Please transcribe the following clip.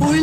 Uy,